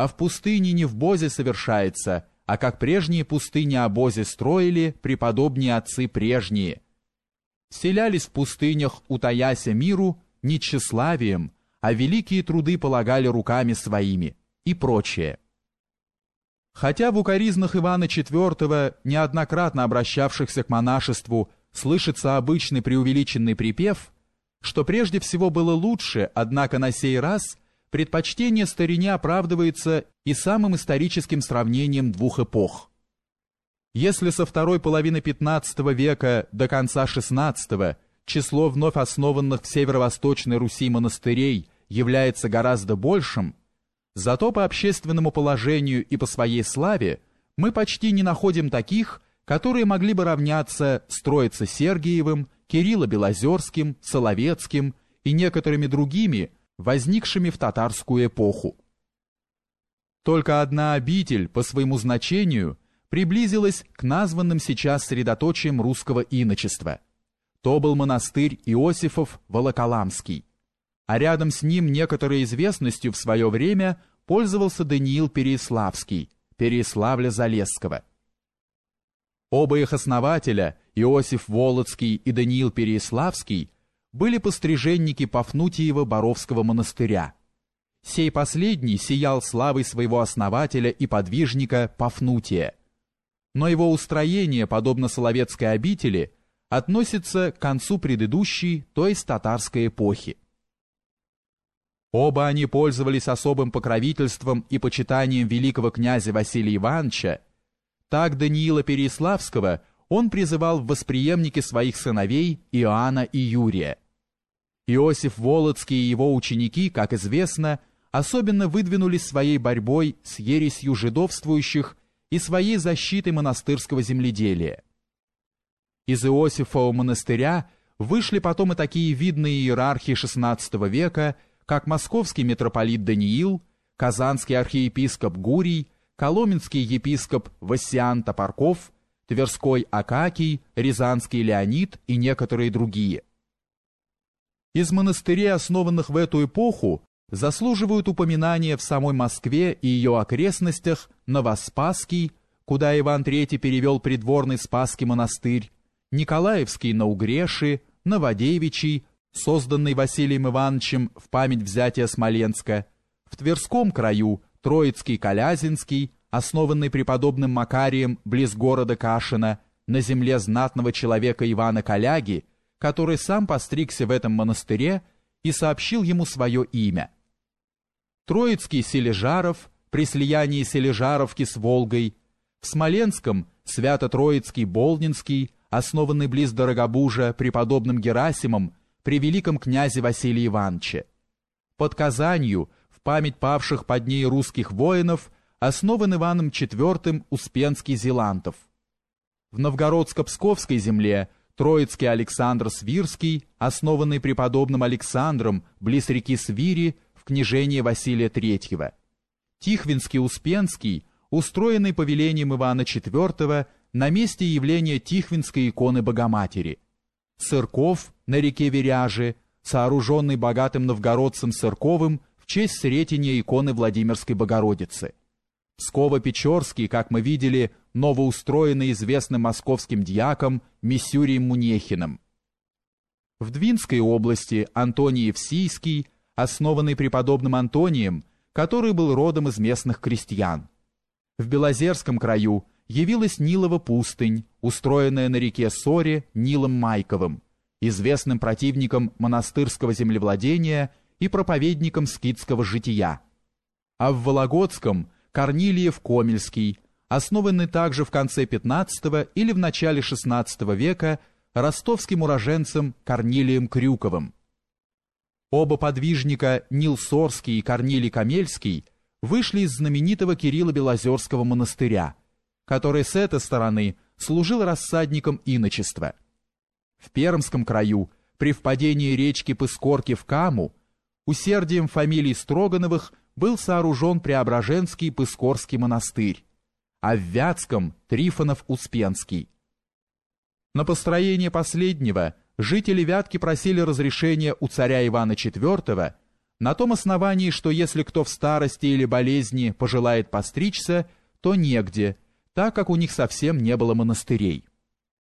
а в пустыне не в Бозе совершается, а как прежние пустыни обозе строили преподобные отцы прежние. Селялись в пустынях, утаяся миру, не тщеславием, а великие труды полагали руками своими и прочее. Хотя в укоризнах Ивана IV, неоднократно обращавшихся к монашеству, слышится обычный преувеличенный припев, что прежде всего было лучше, однако на сей раз предпочтение старине оправдывается и самым историческим сравнением двух эпох. Если со второй половины XV века до конца XVI число вновь основанных в северо-восточной Руси монастырей является гораздо большим, зато по общественному положению и по своей славе мы почти не находим таких, которые могли бы равняться с Троице-Сергиевым, Кирилло-Белозерским, Соловецким и некоторыми другими, возникшими в татарскую эпоху. Только одна обитель по своему значению приблизилась к названным сейчас средоточиям русского иночества. То был монастырь Иосифов Волоколамский, а рядом с ним некоторой известностью в свое время пользовался Даниил Переславский, Переславля-Залесского. Оба их основателя, Иосиф Волоцкий и Даниил Переславский, были постриженники Пафнутиева Боровского монастыря. Сей последний сиял славой своего основателя и подвижника Пафнутия. Но его устроение, подобно Соловецкой обители, относится к концу предыдущей, то есть татарской эпохи. Оба они пользовались особым покровительством и почитанием великого князя Василия Ивановича, так Даниила Переславского он призывал в восприемники своих сыновей Иоанна и Юрия. Иосиф Волоцкий и его ученики, как известно, особенно выдвинулись своей борьбой с ересью жидовствующих и своей защитой монастырского земледелия. Из Иосифова монастыря вышли потом и такие видные иерархи XVI века, как московский митрополит Даниил, казанский архиепископ Гурий, коломенский епископ Васян Топорков, Тверской Акакий, Рязанский Леонид и некоторые другие. Из монастырей, основанных в эту эпоху, заслуживают упоминания в самой Москве и ее окрестностях Новоспасский, куда Иван III перевел придворный Спасский монастырь, Николаевский на Угреши, Новодевичий, созданный Василием Ивановичем в память взятия Смоленска, в Тверском краю Троицкий Колязинский, основанный преподобным Макарием близ города Кашина, на земле знатного человека Ивана Коляги, который сам постригся в этом монастыре и сообщил ему свое имя. Троицкий Сележаров, при слиянии Сележаровки с Волгой, в Смоленском Свято-Троицкий Болнинский, основанный близ Дорогобужа преподобным Герасимом при великом князе Василии Ивановиче. Под Казанью – в память павших под ней русских воинов основан Иваном IV Успенский Зелантов. В Новгородско-Псковской земле Троицкий Александр Свирский, основанный преподобным Александром близ реки Свири в княжении Василия III. Тихвинский Успенский, устроенный повелением Ивана IV на месте явления Тихвинской иконы Богоматери. Церков на реке Веряжи, сооруженный богатым новгородцем Церковым честь Сретения иконы Владимирской Богородицы. Псково-Печорский, как мы видели, новоустроенный известным московским дьяком Миссюрием Мунехиным. В Двинской области Антоний Евсийский, основанный преподобным Антонием, который был родом из местных крестьян. В Белозерском краю явилась Нилова пустынь, устроенная на реке Соре Нилом Майковым, известным противником монастырского землевладения и проповедником скитского жития. А в Вологодском Корнилиев Комельский, основанный также в конце XV или в начале XVI века ростовским уроженцем Корнилием Крюковым. Оба подвижника Нил Сорский и Корнилий Камельский вышли из знаменитого Кирилла Белозерского монастыря, который с этой стороны служил рассадником иночества. В Пермском краю при впадении речки Пыскорки в Каму усердием фамилий Строгановых был сооружен Преображенский Пыскорский монастырь, а в Вятском – Трифонов-Успенский. На построение последнего жители Вятки просили разрешения у царя Ивана IV, на том основании, что если кто в старости или болезни пожелает постричься, то негде, так как у них совсем не было монастырей.